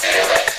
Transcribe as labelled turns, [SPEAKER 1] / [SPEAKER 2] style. [SPEAKER 1] do it.